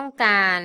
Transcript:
ต้องการ